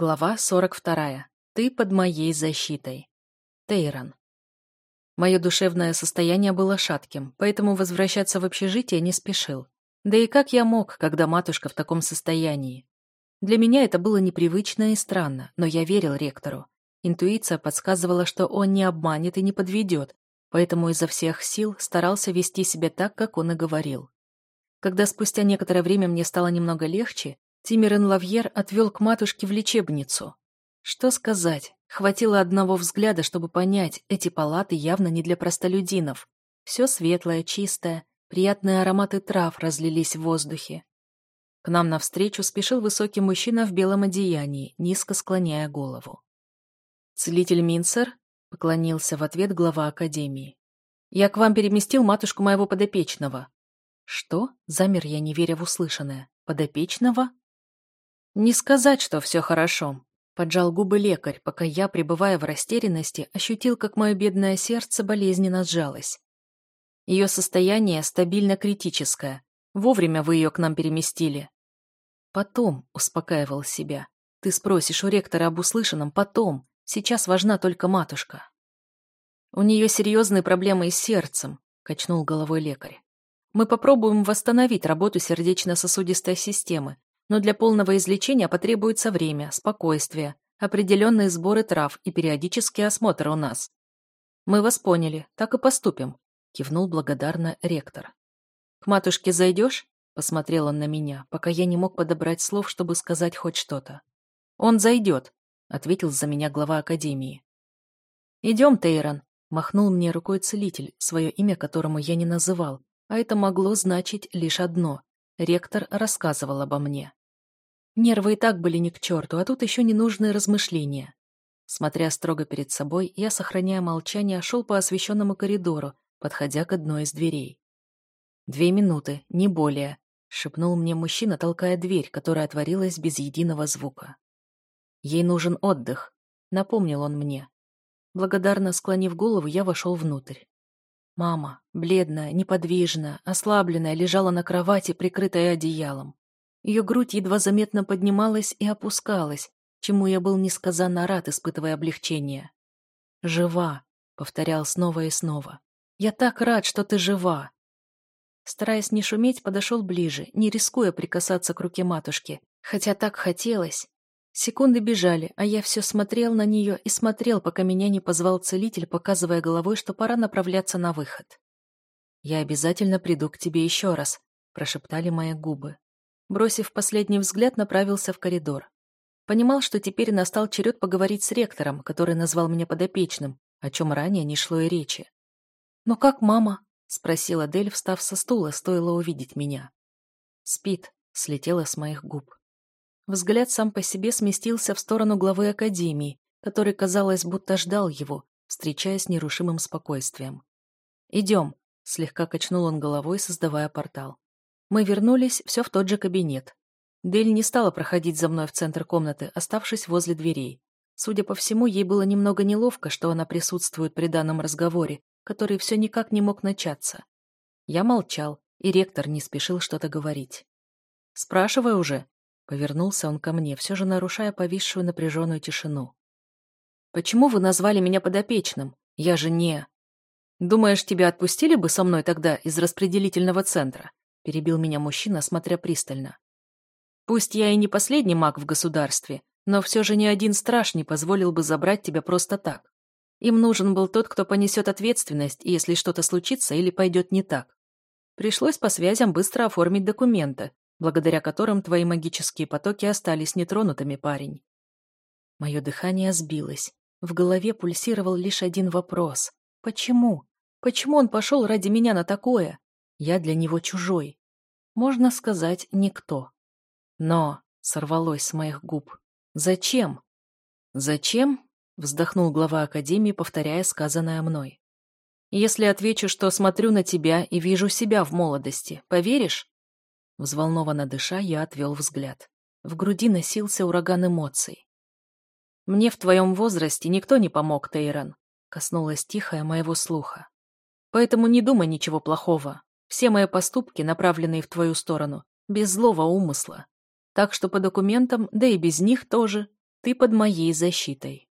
Глава 42. Ты под моей защитой. Тейрон. Мое душевное состояние было шатким, поэтому возвращаться в общежитие не спешил. Да и как я мог, когда матушка в таком состоянии? Для меня это было непривычно и странно, но я верил ректору. Интуиция подсказывала, что он не обманет и не подведет, поэтому изо всех сил старался вести себя так, как он и говорил. Когда спустя некоторое время мне стало немного легче, Тимирен Лавьер отвел к матушке в лечебницу. Что сказать? Хватило одного взгляда, чтобы понять, эти палаты явно не для простолюдинов. Все светлое, чистое, приятные ароматы трав разлились в воздухе. К нам навстречу спешил высокий мужчина в белом одеянии, низко склоняя голову. «Целитель Минцер?» — поклонился в ответ глава Академии. «Я к вам переместил матушку моего подопечного». «Что?» — замер я, не веря в услышанное. «Подопечного?» «Не сказать, что все хорошо», — поджал губы лекарь, пока я, пребывая в растерянности, ощутил, как мое бедное сердце болезненно сжалось. Ее состояние стабильно критическое. Вовремя вы ее к нам переместили. Потом, успокаивал себя. Ты спросишь у ректора об услышанном потом. Сейчас важна только матушка. У нее серьезные проблемы с сердцем, качнул головой лекарь. Мы попробуем восстановить работу сердечно-сосудистой системы, но для полного излечения потребуется время, спокойствие, определенные сборы трав и периодический осмотр у нас. Мы вас поняли, так и поступим, кивнул благодарно ректор. К матушке зайдешь? Посмотрел он на меня, пока я не мог подобрать слов, чтобы сказать хоть что-то. Он зайдет, ответил за меня глава академии. Идем, Тейрон, махнул мне рукой целитель, свое имя которому я не называл, а это могло значить лишь одно. Ректор рассказывал обо мне. Нервы и так были ни к черту, а тут еще ненужные размышления. Смотря строго перед собой, я, сохраняя молчание, шел по освещенному коридору, подходя к одной из дверей. «Две минуты, не более», — шепнул мне мужчина, толкая дверь, которая отворилась без единого звука. «Ей нужен отдых», — напомнил он мне. Благодарно склонив голову, я вошел внутрь. Мама, бледная, неподвижная, ослабленная, лежала на кровати, прикрытая одеялом. Ее грудь едва заметно поднималась и опускалась, чему я был несказанно рад, испытывая облегчение. «Жива», — повторял снова и снова. «Я так рад, что ты жива». Стараясь не шуметь, подошел ближе, не рискуя прикасаться к руке матушки, хотя так хотелось. Секунды бежали, а я все смотрел на нее и смотрел, пока меня не позвал целитель, показывая головой, что пора направляться на выход. «Я обязательно приду к тебе еще раз», — прошептали мои губы. Бросив последний взгляд, направился в коридор. Понимал, что теперь настал черед поговорить с ректором, который назвал меня подопечным, о чем ранее не шло и речи. «Но как мама?» — спросила Дель, встав со стула, стоило увидеть меня. «Спит», — слетела с моих губ. Взгляд сам по себе сместился в сторону главы Академии, который, казалось, будто ждал его, встречая с нерушимым спокойствием. «Идем», — слегка качнул он головой, создавая портал. Мы вернулись все в тот же кабинет. Дель не стала проходить за мной в центр комнаты, оставшись возле дверей. Судя по всему, ей было немного неловко, что она присутствует при данном разговоре, который все никак не мог начаться. Я молчал, и ректор не спешил что-то говорить. «Спрашивай уже», — повернулся он ко мне, все же нарушая повисшую напряженную тишину. «Почему вы назвали меня подопечным? Я же не...» «Думаешь, тебя отпустили бы со мной тогда из распределительного центра? Перебил меня мужчина, смотря пристально. Пусть я и не последний маг в государстве, но все же ни один страж не позволил бы забрать тебя просто так. Им нужен был тот, кто понесет ответственность, если что-то случится или пойдет не так. Пришлось по связям быстро оформить документы, благодаря которым твои магические потоки остались нетронутыми, парень. Мое дыхание сбилось. В голове пульсировал лишь один вопрос. Почему? Почему он пошел ради меня на такое? Я для него чужой. Можно сказать, никто. Но сорвалось с моих губ. Зачем? Зачем? Вздохнул глава Академии, повторяя сказанное мной. Если отвечу, что смотрю на тебя и вижу себя в молодости, поверишь? Взволнованно дыша, я отвел взгляд. В груди носился ураган эмоций. «Мне в твоем возрасте никто не помог, Тейрон», — коснулась тихая моего слуха. «Поэтому не думай ничего плохого. Все мои поступки, направленные в твою сторону, без злого умысла. Так что по документам, да и без них тоже, ты под моей защитой.